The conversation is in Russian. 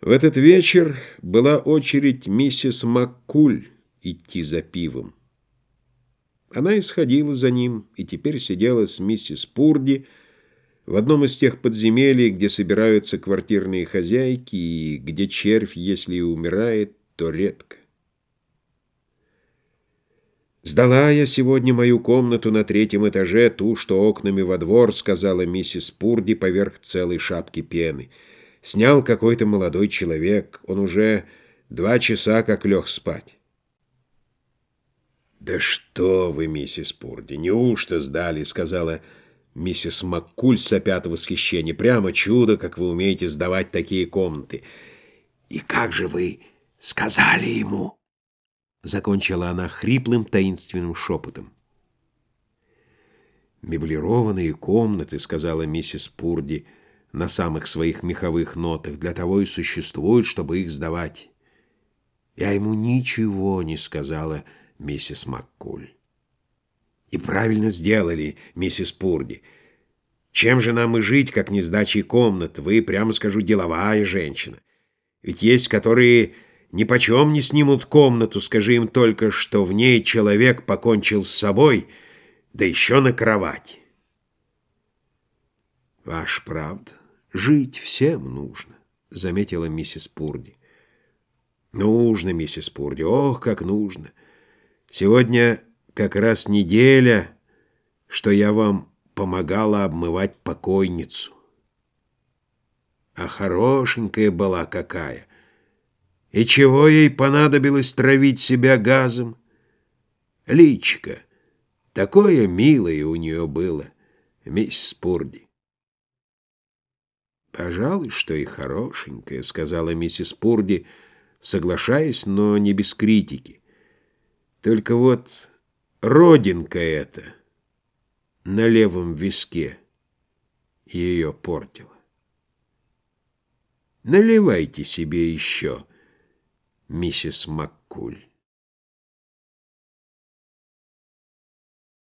В этот вечер была очередь миссис Маккуль идти за пивом. Она исходила за ним и теперь сидела с миссис Пурди в одном из тех подземелий, где собираются квартирные хозяйки и где червь, если и умирает, то редко. «Сдала я сегодня мою комнату на третьем этаже, ту, что окнами во двор», — сказала миссис Пурди поверх целой шапки пены — Снял какой-то молодой человек. Он уже два часа как лег спать. «Да что вы, миссис Пурди, неужто сдали?» — сказала миссис Маккуль с опят восхищения. «Прямо чудо, как вы умеете сдавать такие комнаты». «И как же вы сказали ему?» — закончила она хриплым таинственным шепотом. «Меблированные комнаты», — сказала миссис Пурди, — на самых своих меховых нотах, для того и существуют, чтобы их сдавать. Я ему ничего не сказала, миссис Маккуль. И правильно сделали, миссис Пурди. Чем же нам и жить, как не сдачей комнат? Вы, прямо скажу, деловая женщина. Ведь есть, которые ни почем не снимут комнату, скажи им только, что в ней человек покончил с собой, да еще на кровати. Ваш правда. Жить всем нужно, — заметила миссис Пурди. Нужно, миссис Пурди, ох, как нужно. Сегодня как раз неделя, что я вам помогала обмывать покойницу. А хорошенькая была какая. И чего ей понадобилось травить себя газом? Личка, такое милое у нее было, миссис Пурди. «Пожалуй, что и хорошенькая», — сказала миссис Пурди, соглашаясь, но не без критики. «Только вот родинка эта на левом виске ее портила. Наливайте себе еще, миссис Маккуль».